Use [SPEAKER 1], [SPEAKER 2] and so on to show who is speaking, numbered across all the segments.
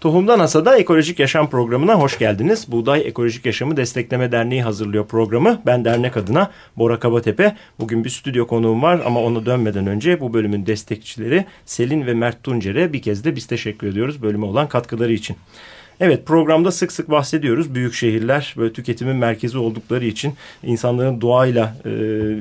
[SPEAKER 1] Tohumdan Hasada Ekolojik Yaşam programına hoş geldiniz. Buğday Ekolojik Yaşamı Destekleme Derneği hazırlıyor programı. Ben dernek adına Bora Kabatepe. Bugün bir stüdyo konuğum var ama ona dönmeden önce bu bölümün destekçileri Selin ve Mert Tuncer'e bir kez de biz teşekkür ediyoruz bölüme olan katkıları için. Evet programda sık sık bahsediyoruz. Büyük şehirler böyle tüketimin merkezi oldukları için insanların doğayla e,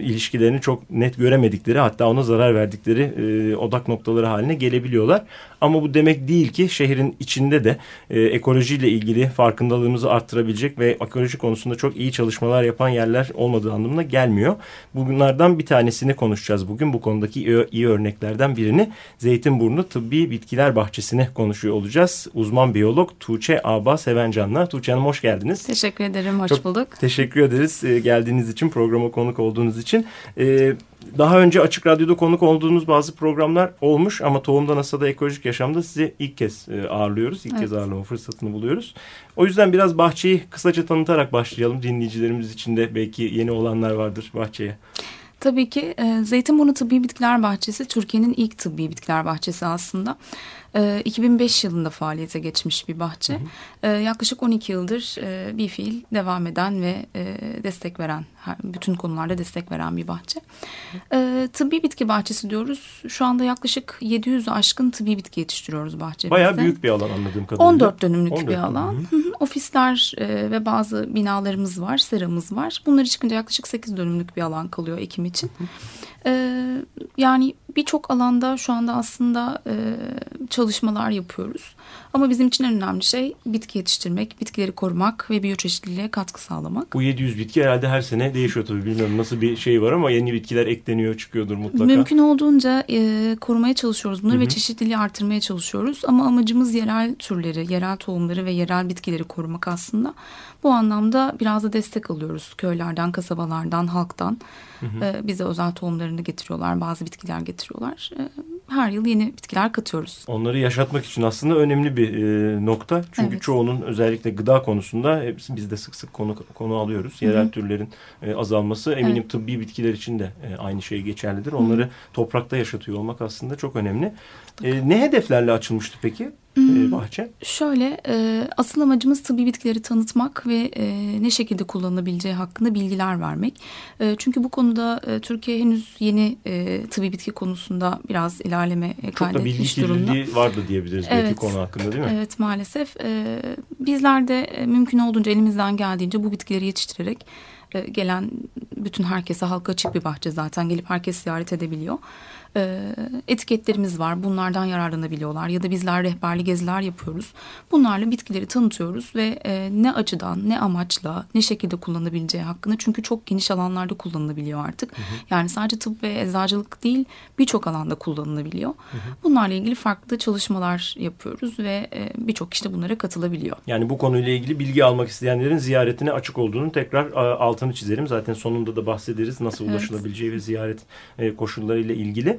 [SPEAKER 1] ilişkilerini çok net göremedikleri hatta ona zarar verdikleri e, odak noktaları haline gelebiliyorlar. Ama bu demek değil ki şehrin içinde de e, ekolojiyle ilgili farkındalığımızı arttırabilecek ve ekoloji konusunda çok iyi çalışmalar yapan yerler olmadığı anlamına gelmiyor. Bunlardan bir tanesini konuşacağız bugün. Bu konudaki iyi, örneklerden birini Zeytinburnu Tıbbi Bitkiler Bahçesi'ne konuşuyor olacağız. Uzman biyolog Tuğçe Aba Sevencan'la. Tuğçe Hanım hoş geldiniz.
[SPEAKER 2] Teşekkür ederim, hoş
[SPEAKER 1] çok
[SPEAKER 2] bulduk.
[SPEAKER 1] Teşekkür ederiz e, geldiğiniz için, programa konuk olduğunuz için. E, daha önce Açık Radyo'da konuk olduğunuz bazı programlar olmuş ama Tohumdan Asada Ekolojik Yaşam'da sizi ilk kez e, ağırlıyoruz. İlk
[SPEAKER 2] Evet.
[SPEAKER 1] kez ağırlama fırsatını buluyoruz. O yüzden biraz bahçeyi kısaca tanıtarak başlayalım. Dinleyicilerimiz için de belki yeni olanlar vardır bahçeye.
[SPEAKER 2] Tabii ki Zeytinburnu Tıbbi Bitkiler Bahçesi Türkiye'nin ilk tıbbi bitkiler bahçesi aslında. E, 2005 yılında faaliyete geçmiş bir bahçe. E, yaklaşık 12 yıldır e, bir fiil devam eden ve e, destek veren, bütün konularda destek veren bir bahçe. E, tıbbi bitki bahçesi diyoruz. Şu anda yaklaşık 700'ü aşkın tıbbi bitki yetiştiriyoruz bahçemizde.
[SPEAKER 1] Bayağı büyük bir alan anladığım kadarıyla.
[SPEAKER 2] 14 dönümlük
[SPEAKER 1] 14
[SPEAKER 2] bir alan. Hı hı. Ofisler e, ve bazı binalarımız var, seramız var. Bunları çıkınca yaklaşık 8 dönümlük bir alan kalıyor ekim için. E, yani birçok alanda şu anda aslında e, çalışmalar yapıyoruz. Ama bizim için en önemli şey bitki yetiştirmek, bitkileri korumak ve biyoçeşitliliğe katkı sağlamak.
[SPEAKER 1] Bu 700 bitki herhalde her sene değişiyor tabii. Bilmiyorum nasıl bir şey var ama yeni bitkiler ekleniyor, çıkıyordur mutlaka.
[SPEAKER 2] Mümkün olduğunca e, korumaya çalışıyoruz bunları
[SPEAKER 1] Hı hı.
[SPEAKER 2] ve çeşitliliği artırmaya çalışıyoruz. Ama amacımız yerel türleri, yerel tohumları ve yerel bitkileri korumak aslında. Bu anlamda biraz da destek alıyoruz köylerden, kasabalardan, halktan. E, bize özel tohumlarını getiriyorlar, bazı bitkiler getiriyorlar. E, her yıl yeni bitkiler katıyoruz.
[SPEAKER 1] Onları yaşatmak için aslında önemli bir e, nokta. Çünkü
[SPEAKER 2] Evet.
[SPEAKER 1] çoğunun özellikle gıda konusunda hepsi biz de sık sık konu konu alıyoruz. Yerel türlerin e, azalması eminim
[SPEAKER 2] Evet.
[SPEAKER 1] tıbbi bitkiler için de e, aynı şey geçerlidir. Onları toprakta yaşatıyor olmak aslında çok önemli. E, ne hedeflerle açılmıştı peki e, bahçe?
[SPEAKER 2] Şöyle e, asıl amacımız tıbbi bitkileri tanıtmak ve e, ne şekilde kullanılabileceği hakkında bilgiler vermek. E, çünkü bu konuda e, Türkiye henüz yeni e, tıbbi bitki konusunda biraz ilerleme e,
[SPEAKER 1] Çok da bilgi
[SPEAKER 2] kaydetmiş durumda.
[SPEAKER 1] kirliliği vardı diyebiliriz belki
[SPEAKER 2] Evet.
[SPEAKER 1] konu hakkında değil mi?
[SPEAKER 2] Evet maalesef. E, bizler de mümkün olduğunca elimizden geldiğince bu bitkileri yetiştirerek gelen bütün herkese halka açık bir bahçe zaten gelip herkes ziyaret edebiliyor. E, etiketlerimiz var. Bunlardan yararlanabiliyorlar ya da bizler rehberli geziler yapıyoruz. Bunlarla bitkileri tanıtıyoruz ve e, ne açıdan, ne amaçla, ne şekilde kullanabileceği hakkında çünkü çok geniş alanlarda kullanılabiliyor artık. Yani sadece tıp ve eczacılık değil birçok alanda kullanılabiliyor. Bunlarla ilgili farklı çalışmalar yapıyoruz ve e, birçok kişi de bunlara katılabiliyor.
[SPEAKER 1] Yani bu konuyla ilgili bilgi almak isteyenlerin ziyaretine açık olduğunu tekrar altını çizerim. Zaten sonunda da bahsederiz nasıl
[SPEAKER 2] Evet.
[SPEAKER 1] ulaşılabileceği ve ziyaret e, koşullarıyla ilgili.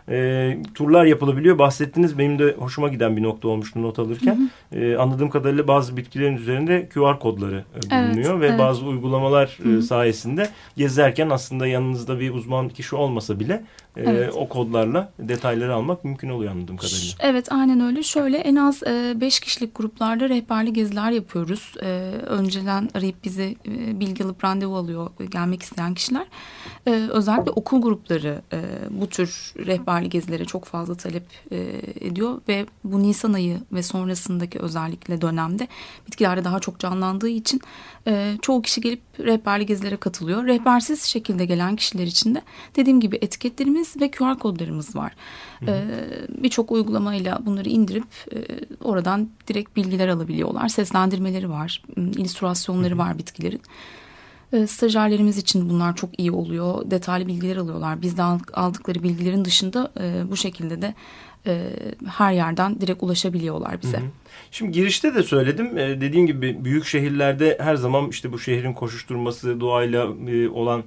[SPEAKER 1] E, turlar yapılabiliyor. Bahsettiniz benim de hoşuma giden bir nokta olmuştu not alırken. E, anladığım kadarıyla bazı bitkilerin üzerinde QR kodları e, bulunuyor
[SPEAKER 2] Evet,
[SPEAKER 1] ve
[SPEAKER 2] evet.
[SPEAKER 1] bazı uygulamalar e, sayesinde gezerken aslında yanınızda bir uzman kişi olmasa bile e,
[SPEAKER 2] Evet.
[SPEAKER 1] o kodlarla detayları almak mümkün oluyor anladığım kadarıyla.
[SPEAKER 2] Evet aynen öyle. Şöyle en az 5 kişilik gruplarda rehberli geziler yapıyoruz. E, önceden arayıp bizi e, bilgi alıp randevu alıyor e, gelmek isteyen kişiler. E, özellikle okul grupları e, bu tür rehberli gezilere çok fazla talep e, ediyor ve bu Nisan ayı ve sonrasındaki özellikle dönemde bitkilerde daha çok canlandığı için e, çoğu kişi gelip rehberli gezilere katılıyor. Rehbersiz şekilde gelen kişiler için de dediğim gibi etiketlerimiz ve QR kodlarımız var. E, Birçok uygulamayla bunları indirip e, oradan direkt bilgiler alabiliyorlar. Seslendirmeleri var, illüstrasyonları var bitkilerin. E, Stajyerlerimiz için bunlar çok iyi oluyor. Detaylı bilgiler alıyorlar. Bizden aldıkları bilgilerin dışında e, bu şekilde de e, her yerden direkt ulaşabiliyorlar bize.
[SPEAKER 1] Hı hı. Şimdi girişte de söyledim. Dediğim gibi büyük şehirlerde her zaman işte bu şehrin koşuşturması, doğayla e, olan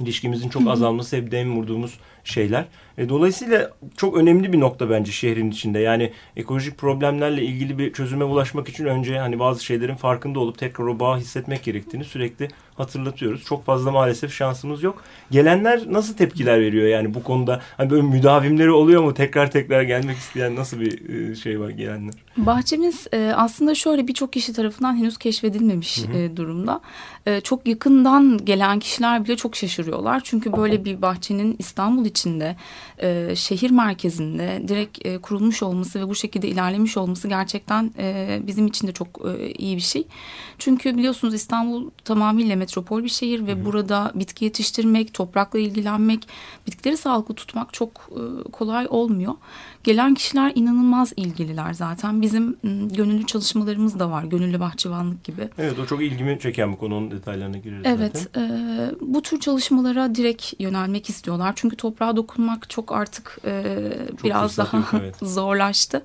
[SPEAKER 1] ilişkimizin çok azalması hep dem vurduğumuz şeyler. E, dolayısıyla çok önemli bir nokta bence şehrin içinde. Yani ekolojik problemlerle ilgili bir çözüme ulaşmak için önce hani bazı şeylerin farkında olup tekrar o bağı hissetmek gerektiğini sürekli hatırlatıyoruz. Çok fazla maalesef şansımız yok. Gelenler nasıl tepkiler veriyor yani bu konuda? Hani böyle müdavimleri oluyor mu? Tekrar tekrar gelmek isteyen nasıl bir e, şey var gelenler?
[SPEAKER 2] Bahçemiz e, aslında şöyle birçok kişi tarafından henüz keşfedilmemiş hı hı. E, durumda. Çok yakından gelen kişiler bile çok şaşırıyorlar. Çünkü böyle bir bahçenin İstanbul içinde şehir merkezinde direkt kurulmuş olması ve bu şekilde ilerlemiş olması gerçekten bizim için de çok iyi bir şey. Çünkü biliyorsunuz İstanbul tamamıyla metropol bir şehir ve Hı-hı. burada bitki yetiştirmek, toprakla ilgilenmek, bitkileri sağlıklı tutmak çok e, kolay olmuyor. Gelen kişiler inanılmaz ilgililer zaten. Bizim gönüllü çalışmalarımız da var. Gönüllü bahçıvanlık gibi.
[SPEAKER 1] Evet o çok ilgimi çeken bu konunun detaylarına gireriz
[SPEAKER 2] evet,
[SPEAKER 1] zaten.
[SPEAKER 2] Evet. Bu tür çalışmalara direkt yönelmek istiyorlar. Çünkü toprağa dokunmak çok artık e, çok biraz daha yok, evet. zorlaştı.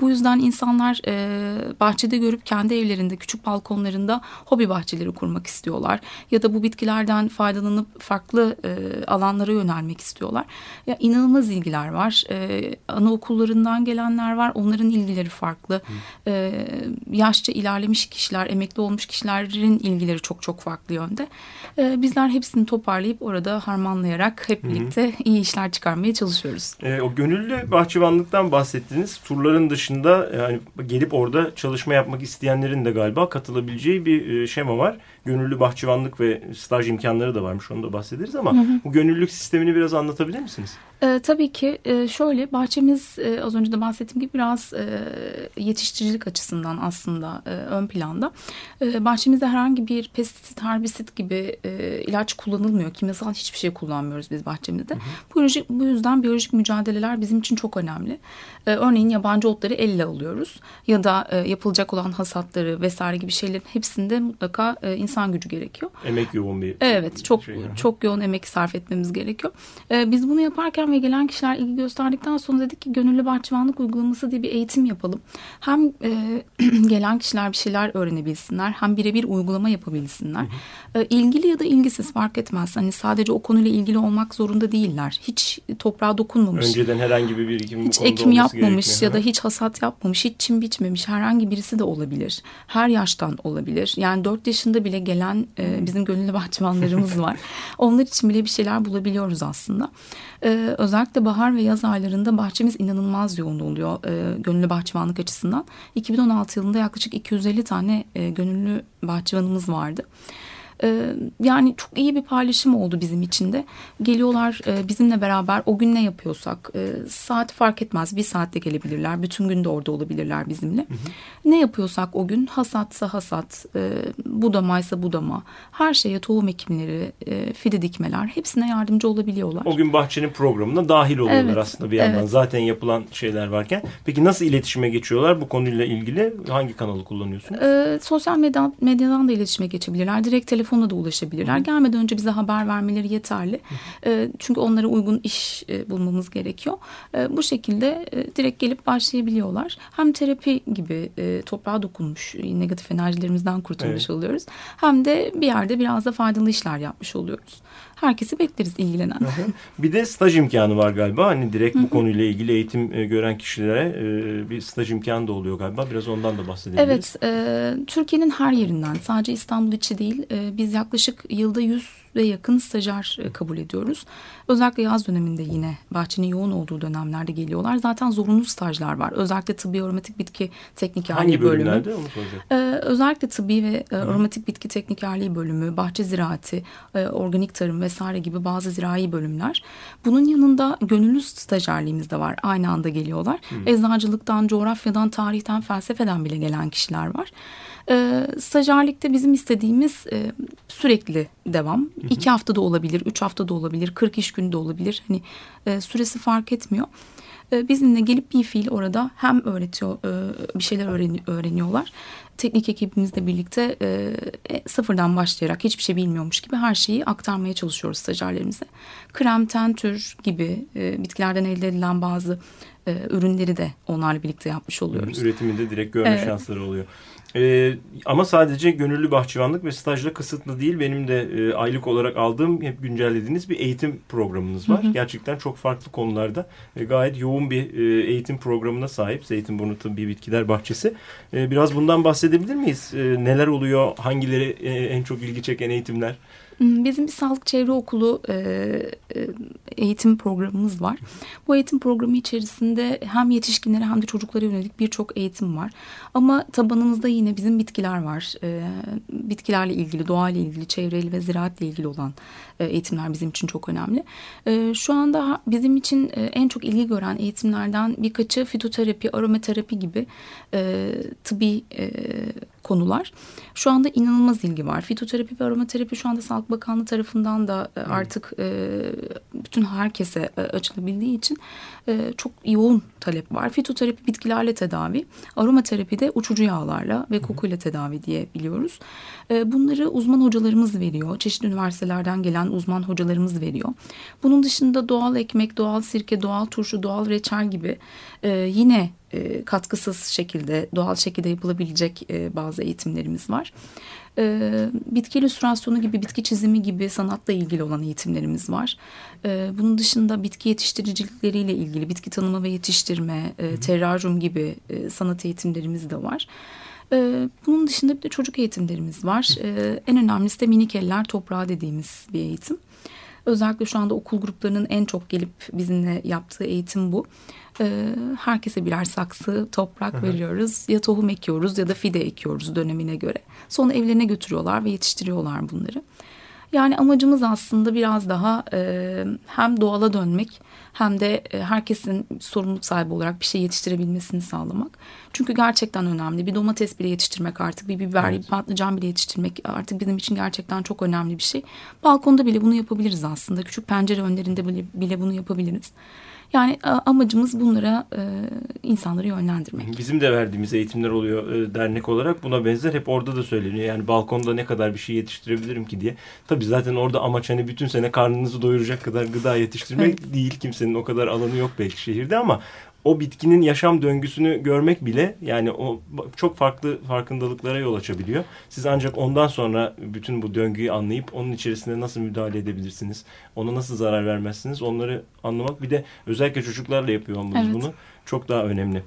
[SPEAKER 2] Bu yüzden insanlar e, bahçede görüp kendi evlerinde küçük balkonlarında hobi bahçeleri kurmak istiyorlar. Ya da bu bitkilerden faydalanıp farklı e, alanlara yönelmek istiyorlar. Ya inanılmaz ilgiler var. E, anaokullarından gelenler var. Onların ilgileri farklı. E, yaşça ilerlemiş kişiler, emekli olmuş kişilerin ilgileri çok çok farklı yönde. E, bizler hepsini toparlayıp orada harmanlayarak hep birlikte Hı-hı. iyi işler çıkarmaya çalışıyoruz.
[SPEAKER 1] E, o gönüllü bahçıvanlıktan bahsettiğiniz turların dışında yani gelip orada çalışma yapmak isteyenlerin de galiba katılabileceği bir e, şema var. Gönüllü bahçıvanlık ve staj imkanları da varmış onu da bahsederiz ama hı hı. bu gönüllülük sistemini biraz anlatabilir misiniz?
[SPEAKER 2] E, tabii ki e, şöyle bahçemiz e, az önce de bahsettiğim gibi biraz e, yetiştiricilik açısından aslında e, ön planda. E, bahçemizde herhangi bir pestisit, herbisit gibi e, ilaç kullanılmıyor. Kimyasal hiçbir şey kullanmıyoruz biz bahçemizde. Hı hı. Biyolojik, bu yüzden biyolojik mücadeleler bizim için çok önemli. E, örneğin yabancı otları elle alıyoruz ya da e, yapılacak olan hasatları vesaire gibi şeylerin hepsinde mutlaka e, insan gücü gerekiyor.
[SPEAKER 1] Emek yoğun bir
[SPEAKER 2] Evet çok şey çok yoğun emek sarf etmemiz gerekiyor. E, biz bunu yaparken ve gelen kişiler ilgi gösterdikten sonra dedik ki gönüllü bahçıvanlık uygulaması diye bir eğitim yapalım. Hem e, gelen kişiler bir şeyler öğrenebilsinler hem birebir uygulama yapabilsinler. Hı hı. E, ilgili ya da ilgisiz fark etmez. Hani sadece o konuyla ilgili olmak zorunda değiller. Hiç toprağa dokunmamış.
[SPEAKER 1] Önceden herhangi bir birikim
[SPEAKER 2] hiç ekim yapmamış ya da hiç hasat yapmamış, hiç çim biçmemiş herhangi birisi de olabilir. Her yaştan olabilir. Yani dört yaşında bile gelen e, bizim gönüllü bahçıvanlarımız var. Onlar için bile bir şeyler bulabiliyoruz aslında. E, özellikle bahar ve yaz aylarında bahçemiz inanılmaz yoğun oluyor e, gönüllü bahçıvanlık açısından. 2016 yılında yaklaşık 250 tane e, gönüllü bahçıvanımız vardı. Ee, yani çok iyi bir paylaşım oldu bizim için de. Geliyorlar e, bizimle beraber o gün ne yapıyorsak e, saat fark etmez bir saatte gelebilirler. Bütün gün de orada olabilirler bizimle. Hı hı. Ne yapıyorsak o gün hasatsa hasat, e, budamaysa budama, her şeye tohum ekimleri, e, fide dikmeler hepsine yardımcı olabiliyorlar.
[SPEAKER 1] O gün bahçenin programına dahil oluyorlar evet, aslında bir yandan. Evet. Zaten yapılan şeyler varken. Peki nasıl iletişime geçiyorlar bu konuyla ilgili? Hangi kanalı kullanıyorsunuz?
[SPEAKER 2] E, sosyal medya, medyadan da iletişime geçebilirler. Direkt telefon telefonla da ulaşabilirler. Hı. Gelmeden önce bize haber vermeleri yeterli. E, çünkü onlara uygun iş e, bulmamız gerekiyor. E, bu şekilde e, direkt gelip başlayabiliyorlar. Hem terapi gibi e, toprağa dokunmuş negatif enerjilerimizden kurtulmuş evet. oluyoruz. Hem de bir yerde biraz da faydalı işler yapmış oluyoruz herkesi bekleriz ilgilenen.
[SPEAKER 1] bir de staj imkanı var galiba. Hani direkt bu konuyla ilgili eğitim e, gören kişilere e, bir staj imkanı da oluyor galiba. Biraz ondan da bahsedebiliriz.
[SPEAKER 2] Evet. E, Türkiye'nin her yerinden sadece İstanbul içi değil e, biz yaklaşık yılda 100 ve yakın stajyer e, kabul ediyoruz. Özellikle yaz döneminde yine bahçenin yoğun olduğu dönemlerde geliyorlar. Zaten zorunlu stajlar var. Özellikle tıbbi aromatik bitki teknikerliği
[SPEAKER 1] Hangi bölümü. Hangi
[SPEAKER 2] Ee, özellikle tıbbi ve e, aromatik bitki teknikerliği bölümü, bahçe ziraati, e, organik tarım vesaire gibi bazı zirai bölümler. Bunun yanında gönüllü stajyerliğimiz de var. Aynı anda geliyorlar. Hı. Eczacılıktan, coğrafyadan, tarihten, felsefeden bile gelen kişiler var. E, stajyerlikte bizim istediğimiz e, sürekli devam. Hı hı. İki haftada olabilir, üç haftada olabilir, kırk iş günde olabilir. Hani e, süresi fark etmiyor. E, bizimle gelip bir fiil orada hem öğretiyor, e, bir şeyler öğreni, öğreniyorlar. Teknik ekibimizle birlikte e, e, sıfırdan başlayarak hiçbir şey bilmiyormuş gibi her şeyi aktarmaya çalışıyoruz stajyerlerimize. Krem, tentür gibi e, bitkilerden elde edilen bazı e, ürünleri de onlarla birlikte yapmış oluyoruz.
[SPEAKER 1] Üretiminde direkt görme evet. şansları oluyor. Ee, ama sadece gönüllü bahçıvanlık ve stajla kısıtlı değil. Benim de e, aylık olarak aldığım hep güncellediğiniz bir eğitim programınız var. Hı hı. Gerçekten çok farklı konularda e, gayet yoğun bir e, eğitim programına sahip. Zeytinburnu Tıbbi Bitkiler Bahçesi. E, biraz bundan bahsedebilir miyiz? E, neler oluyor? Hangileri e, en çok ilgi çeken eğitimler?
[SPEAKER 2] Hmm, bizim bir sağlık çevre okulu e, e, eğitim programımız var. Bu eğitim programı içerisinde hem yetişkinlere hem de çocuklara yönelik birçok eğitim var. Ama tabanımızda yine bizim bitkiler var. E, bitkilerle ilgili, doğayla ilgili, çevreyle ve ziraatle ilgili olan eğitimler bizim için çok önemli. E, şu anda bizim için e, en çok ilgi gören eğitimlerden birkaçı fitoterapi, aromaterapi gibi e, tıbbi e, konular. Şu anda inanılmaz ilgi var. Fitoterapi ve aromaterapi şu anda Sağlık Bakanlığı tarafından da e, artık e, bütün herkese e, açılabildiği için e, çok yoğun talep var. Fitoterapi bitkilerle tedavi, aromaterapi de uçucu yağlarla ve kokuyla tedavi diye biliyoruz. E, bunları uzman hocalarımız veriyor. Çeşitli üniversitelerden gelen uzman hocalarımız veriyor. Bunun dışında doğal ekmek, doğal sirke, doğal turşu, doğal reçel gibi e, yine e, katkısız şekilde doğal şekilde yapılabilecek e, bazı eğitimlerimiz var. E, bitki illüstrasyonu gibi, bitki çizimi gibi sanatla ilgili olan eğitimlerimiz var. E, bunun dışında bitki yetiştiricilikleriyle ilgili bitki tanımı ve yetiştirme, e, terraryum gibi e, sanat eğitimlerimiz de var. E, bunun dışında bir de çocuk eğitimlerimiz var. En önemlisi de minik eller toprağı dediğimiz bir eğitim. Özellikle şu anda okul gruplarının en çok gelip bizimle yaptığı eğitim bu. Ee, herkese birer saksı toprak Hı-hı. veriyoruz. Ya tohum ekiyoruz ya da fide ekiyoruz dönemine göre. Sonra evlerine götürüyorlar ve yetiştiriyorlar bunları. Yani amacımız aslında biraz daha e, hem doğala dönmek hem de e, herkesin sorumluluk sahibi olarak bir şey yetiştirebilmesini sağlamak. Çünkü gerçekten önemli. Bir domates bile yetiştirmek artık, bir biber, evet. bir patlıcan bile yetiştirmek artık bizim için gerçekten çok önemli bir şey. Balkonda bile bunu yapabiliriz aslında. Küçük pencere önlerinde bile, bile bunu yapabiliriz. Yani amacımız bunlara e, insanları yönlendirmek.
[SPEAKER 1] Bizim de verdiğimiz eğitimler oluyor e, dernek olarak. Buna benzer hep orada da söyleniyor. Yani balkonda ne kadar bir şey yetiştirebilirim ki diye. Tabii zaten orada amaç hani bütün sene karnınızı doyuracak kadar gıda yetiştirmek evet. değil. Kimsenin o kadar alanı yok belki şehirde ama o bitkinin yaşam döngüsünü görmek bile yani o çok farklı farkındalıklara yol açabiliyor. Siz ancak ondan sonra bütün bu döngüyü anlayıp onun içerisinde nasıl müdahale edebilirsiniz, ona nasıl zarar vermezsiniz onları anlamak bir de özellikle çocuklarla yapıyor olmanız evet. bunu çok daha önemli.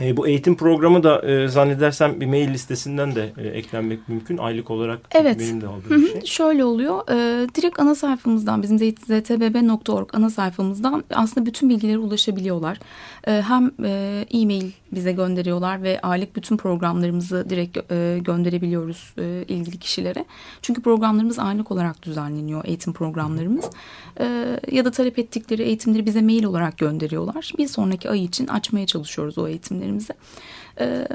[SPEAKER 1] E, bu eğitim programı da e, zannedersem bir mail listesinden de e, eklenmek mümkün. Aylık olarak
[SPEAKER 2] evet.
[SPEAKER 1] benim de aldığım bir şey.
[SPEAKER 2] Şöyle oluyor. E, direkt ana sayfamızdan bizim ztbb.org ana sayfamızdan aslında bütün bilgilere ulaşabiliyorlar. E, hem e, e-mail bize gönderiyorlar ve aylık bütün programlarımızı direkt e, gönderebiliyoruz e, ilgili kişilere. Çünkü programlarımız aylık olarak düzenleniyor eğitim programlarımız. E, ya da talep ettikleri eğitimleri bize mail olarak gönderiyorlar. Bir sonraki ay için açmaya çalışıyoruz o eğitimlerimizi. Ee,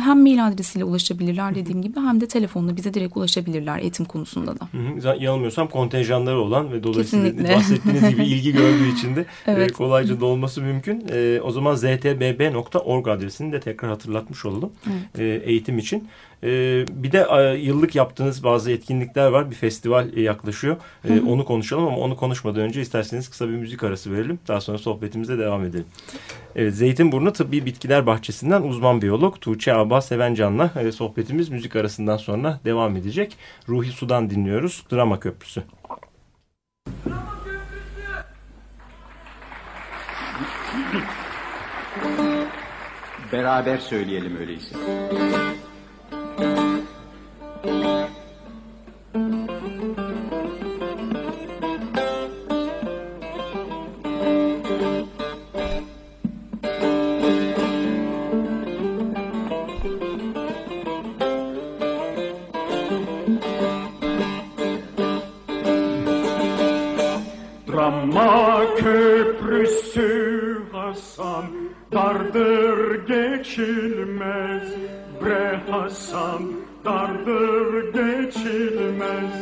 [SPEAKER 2] hem mail adresiyle ulaşabilirler dediğim gibi hem de telefonla bize direkt ulaşabilirler eğitim konusunda da.
[SPEAKER 1] Hı hı. Yanılmıyorsam kontenjanları olan ve dolayısıyla Kesinlikle. bahsettiğiniz gibi ilgi gördüğü için de e, evet. kolayca dolması mümkün. E, o zaman ztbb.org adresini de tekrar hatırlatmış olalım evet. e, eğitim için. Ee, bir de e, yıllık yaptığınız bazı etkinlikler var. Bir festival e, yaklaşıyor. Ee, onu konuşalım ama onu konuşmadan önce isterseniz kısa bir müzik arası verelim. Daha sonra sohbetimize devam edelim. Evet, Zeytinburnu Tıbbi Bitkiler Bahçesi'nden uzman biyolog Tuğçe Aba Sevencan'la e, sohbetimiz müzik arasından sonra devam edecek. Ruhi Sudan dinliyoruz. Drama Köprüsü.
[SPEAKER 3] Beraber söyleyelim öyleyse. Drama köprüsü Hasan dardır geçilmez Bre Hasan dardır geçilmez.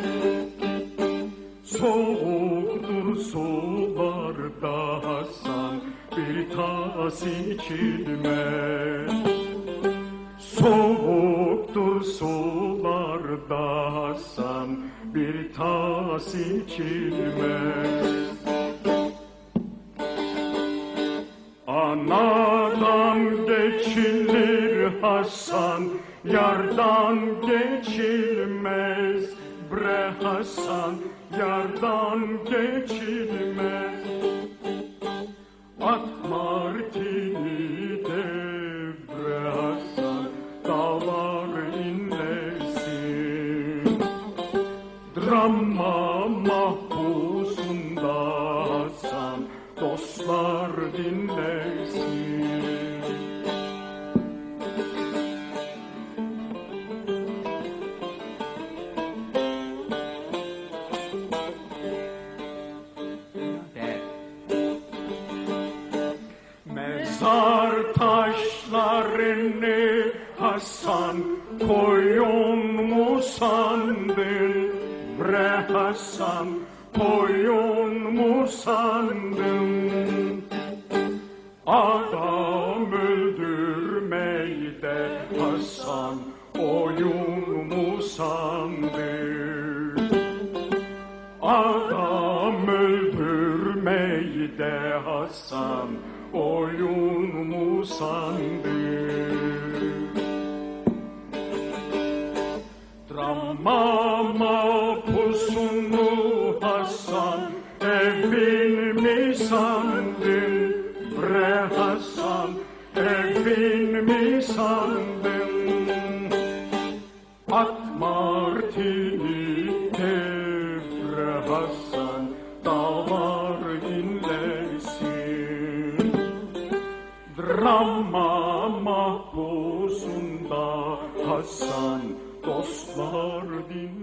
[SPEAKER 3] Soğuktur sularda Hasan bir tas içilmez. Soğuktur sularda Hasan bir tas içilmez. Yardan geçilmez. Bre Hasan, yardan geçilmez. Mezar taşlarını Hasan koyun mu sandın? Bre Hasan koyun mu sandın? Adam öldürmeyde Hasan oyun mu sandın? Adam öldürmeyde Hasan oyun mu sandın? Drama pusunu Hasan evin mi sandın? Bre Hasan evin Drama mahpusunda Hasan dostlar dinlesin.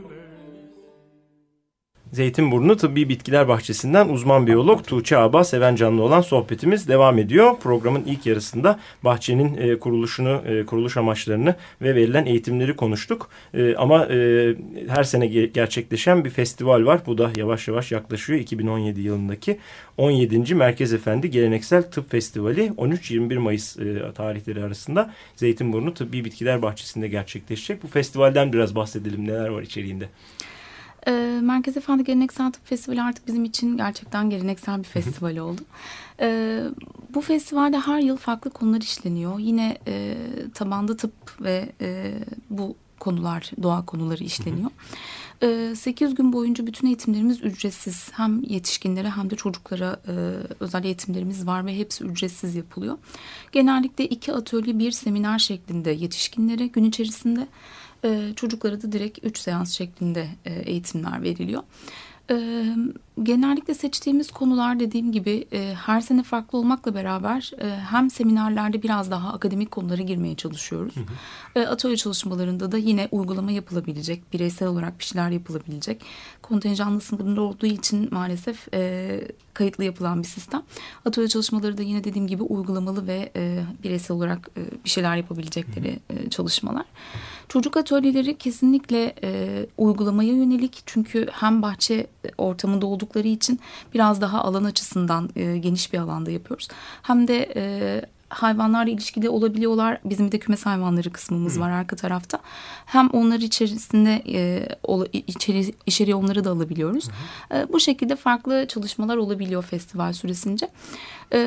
[SPEAKER 1] Zeytinburnu Tıbbi Bitkiler Bahçesi'nden uzman biyolog Tuğçe Aba Seven Canlı olan sohbetimiz devam ediyor. Programın ilk yarısında bahçenin e, kuruluşunu, e, kuruluş amaçlarını ve verilen eğitimleri konuştuk. E, ama e, her sene ge gerçekleşen bir festival var. Bu da yavaş yavaş yaklaşıyor. 2017 yılındaki 17. Merkez Efendi Geleneksel Tıp Festivali 13-21 Mayıs e, tarihleri arasında Zeytinburnu Tıbbi Bitkiler Bahçesi'nde gerçekleşecek. Bu festivalden biraz bahsedelim. Neler var içeriğinde?
[SPEAKER 2] E, Merkez Efendi Geleneksel Tıp Festivali artık bizim için gerçekten geleneksel bir festival oldu. E, bu festivalde her yıl farklı konular işleniyor. Yine e, tabanda tıp ve e, bu konular, doğa konuları işleniyor. E, 8 gün boyunca bütün eğitimlerimiz ücretsiz. Hem yetişkinlere hem de çocuklara e, özel eğitimlerimiz var ve hepsi ücretsiz yapılıyor. Genellikle iki atölye bir seminer şeklinde yetişkinlere gün içerisinde çocuklara da direkt 3 seans şeklinde eğitimler veriliyor. E, genellikle seçtiğimiz konular dediğim gibi e, her sene farklı olmakla beraber e, hem seminerlerde biraz daha akademik konulara girmeye çalışıyoruz. Hı hı. E, atölye çalışmalarında da yine uygulama yapılabilecek, bireysel olarak bir şeyler yapılabilecek. Kontenjanlı sınırında olduğu için maalesef e, kayıtlı yapılan bir sistem. Atölye çalışmaları da yine dediğim gibi uygulamalı ve e, bireysel olarak e, bir şeyler yapabilecekleri e, çalışmalar. Çocuk atölyeleri kesinlikle e, uygulamaya yönelik çünkü hem bahçe ortamında oldukları için biraz daha alan açısından e, geniş bir alanda yapıyoruz. Hem de e, hayvanlarla ilişkili olabiliyorlar. Bizim de kümes hayvanları kısmımız Hı. var arka tarafta. Hem onlar içerisinde e, içeri, içeriye onları da alabiliyoruz. E, bu şekilde farklı çalışmalar olabiliyor festival süresince. E,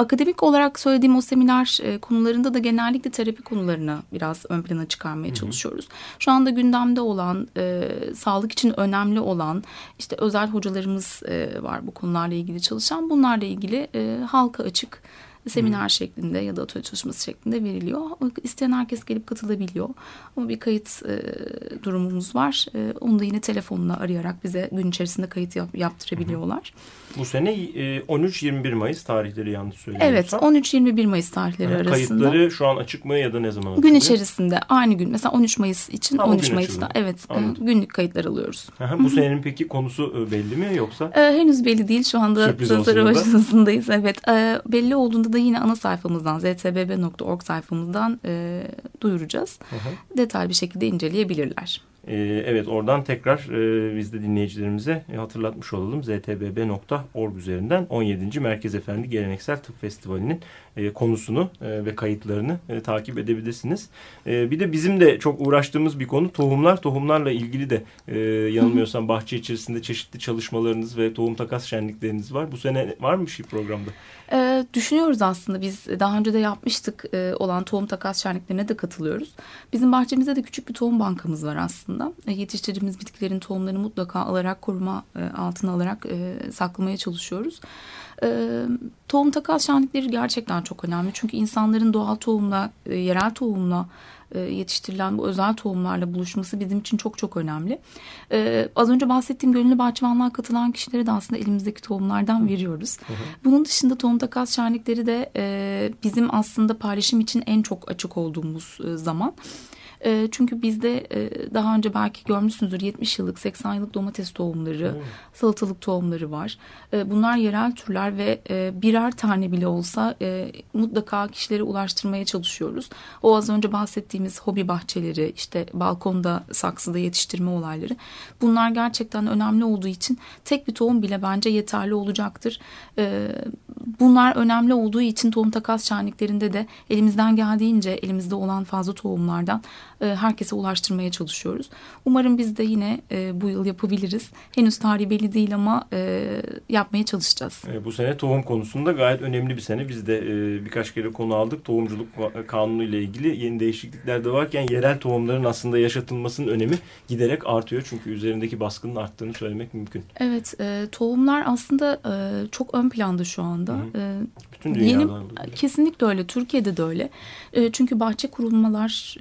[SPEAKER 2] akademik olarak söylediğim o seminer e, konularında da genellikle terapi konularını biraz ön plana çıkarmaya Hı -hı. çalışıyoruz. Şu anda gündemde olan, e, sağlık için önemli olan işte özel hocalarımız e, var bu konularla ilgili çalışan. Bunlarla ilgili e, halka açık seminer hmm. şeklinde ya da atölye çalışması şeklinde veriliyor. İsteyen herkes gelip katılabiliyor. Ama bir kayıt e, durumumuz var. E, onu da yine telefonla arayarak bize gün içerisinde kayıt yap, yaptırabiliyorlar.
[SPEAKER 1] Bu sene e, 13-21 Mayıs tarihleri yanlış söylüyorsam.
[SPEAKER 2] Evet 13-21 Mayıs tarihleri yani arasında.
[SPEAKER 1] Kayıtları şu an açık mı ya da ne zaman
[SPEAKER 2] açılıyor? Gün içerisinde aynı gün mesela 13 Mayıs için ha, 13 Mayıs'ta açılıyor. evet e, Anladım. günlük kayıtlar alıyoruz.
[SPEAKER 1] Aha, bu senenin peki konusu e, belli mi yoksa?
[SPEAKER 2] E, henüz belli değil şu anda tasarım aşamasındayız evet. E, belli olduğunda da yine ana sayfamızdan ztbb.org sayfamızdan e, duyuracağız. Hı hı. Detaylı bir şekilde inceleyebilirler.
[SPEAKER 1] Ee, evet oradan tekrar e, biz de dinleyicilerimize hatırlatmış olalım. ztbb.org üzerinden 17. Merkez Efendi Geleneksel Tıp Festivali'nin e, konusunu e, ve kayıtlarını e, takip edebilirsiniz. E, bir de bizim de çok uğraştığımız bir konu tohumlar. Tohumlarla ilgili de e, yanılmıyorsam bahçe içerisinde çeşitli çalışmalarınız ve tohum takas şenlikleriniz var. Bu sene var mı bir şey programda?
[SPEAKER 2] E, düşünüyoruz aslında biz daha önce de yapmıştık e, olan tohum takas şenliklerine de katılıyoruz. Bizim bahçemizde de küçük bir tohum bankamız var aslında. E, yetiştirdiğimiz bitkilerin tohumlarını mutlaka alarak koruma e, altına alarak e, saklamaya çalışıyoruz. E, tohum takas şenlikleri gerçekten çok önemli. Çünkü insanların doğal tohumla, e, yerel tohumla yetiştirilen bu özel tohumlarla buluşması bizim için çok çok önemli. Ee, az önce bahsettiğim gönüllü bahçıvanlığa katılan kişilere de aslında elimizdeki tohumlardan veriyoruz. Hı hı. Bunun dışında tohum takas şenlikleri de e, bizim aslında paylaşım için en çok açık olduğumuz e, zaman. E, çünkü bizde e, daha önce belki görmüşsünüzdür 70 yıllık 80 yıllık domates tohumları, hmm. salatalık tohumları var. E, bunlar yerel türler ve e, birer tane bile olsa e, mutlaka kişilere ulaştırmaya çalışıyoruz. O az önce bahsettiğimiz hobi bahçeleri, işte balkonda saksıda yetiştirme olayları. Bunlar gerçekten önemli olduğu için tek bir tohum bile bence yeterli olacaktır. E, bunlar önemli olduğu için tohum takas şenliklerinde de elimizden geldiğince elimizde olan fazla tohumlardan e, herkese ulaştırmaya çalışıyoruz. Umarım biz de yine e, bu yıl yapabiliriz. Henüz tarihi belli değil ama e, yapmaya çalışacağız.
[SPEAKER 1] Bu sene tohum konusunda gayet önemli bir sene. Biz de birkaç kere konu aldık. Tohumculuk kanunu ile ilgili yeni değişiklikler de varken yerel tohumların aslında yaşatılmasının önemi giderek artıyor. Çünkü üzerindeki baskının arttığını söylemek mümkün.
[SPEAKER 2] Evet, tohumlar aslında çok ön planda şu anda. Hı hı.
[SPEAKER 1] Bütün dünyada.
[SPEAKER 2] Yeni, kesinlikle öyle. Türkiye'de de öyle. çünkü bahçe kurulmalar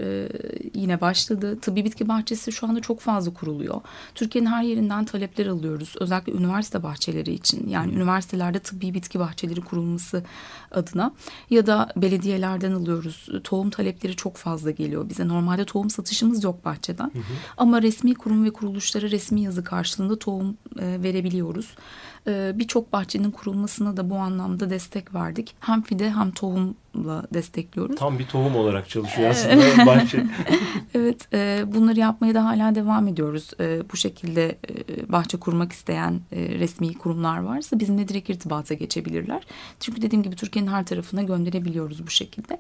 [SPEAKER 2] yine başladı. Tıbbi bitki bahçesi şu anda çok fazla kuruluyor. Türkiye'nin her yerinden talepler alıyoruz. Özellikle üniversite bahçeleri için. Yani üniversitelerde tıbbi bitki bahçeleri kurulması adına ya da belediyelerden alıyoruz. Tohum talepleri çok fazla geliyor bize. Normalde tohum satışımız yok bahçeden. Hı hı. Ama resmi kurum ve kuruluşlara resmi yazı karşılığında tohum verebiliyoruz. E, Birçok bahçenin kurulmasına da bu anlamda destek verdik. Hem fide hem tohumla destekliyoruz.
[SPEAKER 1] Tam bir tohum olarak çalışıyor aslında bahçe.
[SPEAKER 2] evet, e, bunları yapmaya da hala devam ediyoruz. E, bu şekilde e, bahçe kurmak isteyen e, resmi kurumlar varsa bizimle direkt irtibata geçebilirler. Çünkü dediğim gibi Türkiye ülkenin her tarafına gönderebiliyoruz bu şekilde.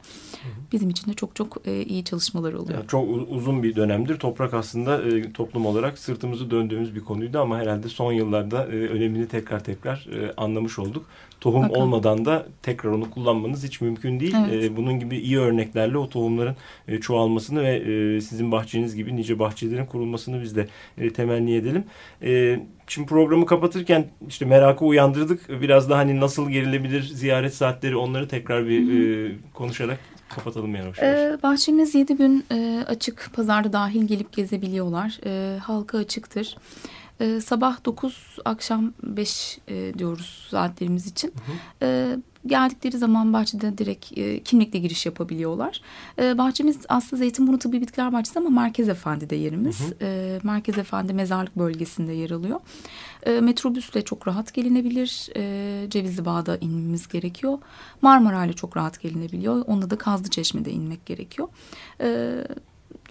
[SPEAKER 2] Bizim için de çok çok e, iyi çalışmalar oluyor. Yani
[SPEAKER 1] çok uzun bir dönemdir toprak aslında e, toplum olarak sırtımızı döndüğümüz bir konuydu ama herhalde son yıllarda e, önemini tekrar tekrar e, anlamış olduk. Tohum Bakalım. olmadan da tekrar onu kullanmanız hiç mümkün değil. Evet. E, bunun gibi iyi örneklerle o tohumların e, çoğalmasını ve e, sizin bahçeniz gibi nice bahçelerin kurulmasını biz de e, temenni edelim. E, Şimdi programı kapatırken işte merakı uyandırdık. Biraz da hani nasıl gerilebilir ziyaret saatleri onları tekrar bir e, konuşarak kapatalım yani.
[SPEAKER 2] Ee, bahçemiz 7 gün e, açık. Pazarda dahil gelip gezebiliyorlar. E, halka açıktır. E, sabah 9, akşam 5 e, diyoruz saatlerimiz için. Hı hı. E, geldikleri zaman bahçede direkt e, kimlikle giriş yapabiliyorlar. E, bahçemiz aslında Zeytinburnu Tıbbi Bitkiler Bahçesi ama Merkez Efendi'de yerimiz. Hı hı. E, Merkez Efendi mezarlık bölgesinde yer alıyor. E, metrobüsle çok rahat gelinebilir. E, Cevizli Bağ'da inmemiz gerekiyor. Marmara ile çok rahat gelinebiliyor. Onda da Kazlı Çeşme'de inmek gerekiyor. E,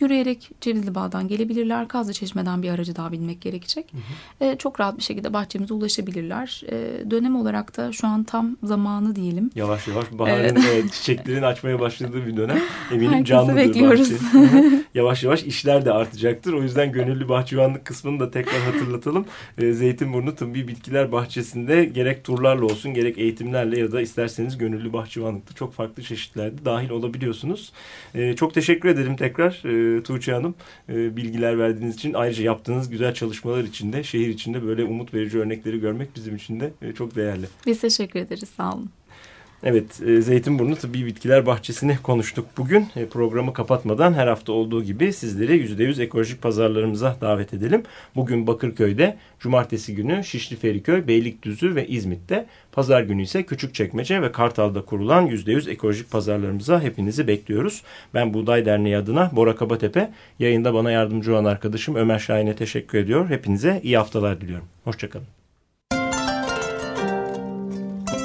[SPEAKER 2] Yürüyerek Cevizli Bağ'dan gelebilirler. Kazlı Çeşme'den bir aracı daha binmek gerekecek. Hı hı. E, çok rahat bir şekilde bahçemize ulaşabilirler. E, dönem olarak da şu an tam zamanı diyelim.
[SPEAKER 1] Yavaş yavaş baharın evet. çiçeklerin açmaya başladığı bir dönem. Eminim Herkesi canlıdır
[SPEAKER 2] bekliyoruz.
[SPEAKER 1] yavaş yavaş işler de artacaktır. O yüzden gönüllü bahçıvanlık kısmını da tekrar hatırlatalım. E, Zeytinburnu Tıbbi Bitkiler Bahçesi'nde gerek turlarla olsun gerek eğitimlerle ya da isterseniz gönüllü bahçıvanlıkta çok farklı çeşitlerde dahil olabiliyorsunuz. E, çok teşekkür ederim tekrar. E, e, Tuğçe Hanım e, bilgiler verdiğiniz için ayrıca yaptığınız güzel çalışmalar için de şehir içinde böyle umut verici örnekleri görmek bizim için de e, çok değerli.
[SPEAKER 2] Biz teşekkür ederiz sağ olun.
[SPEAKER 1] Evet, e, Zeytinburnu Tıbbi Bitkiler Bahçesi'ni konuştuk bugün. E, programı kapatmadan her hafta olduğu gibi sizleri %100 ekolojik pazarlarımıza davet edelim. Bugün Bakırköy'de, cumartesi günü Şişli Feriköy, Beylikdüzü ve İzmit'te, pazar günü ise Küçükçekmece ve Kartal'da kurulan %100 ekolojik pazarlarımıza hepinizi bekliyoruz. Ben Buğday Derneği adına Bora Kabatepe, yayında bana yardımcı olan arkadaşım Ömer Şahin'e teşekkür ediyor. Hepinize iyi haftalar diliyorum. Hoşçakalın.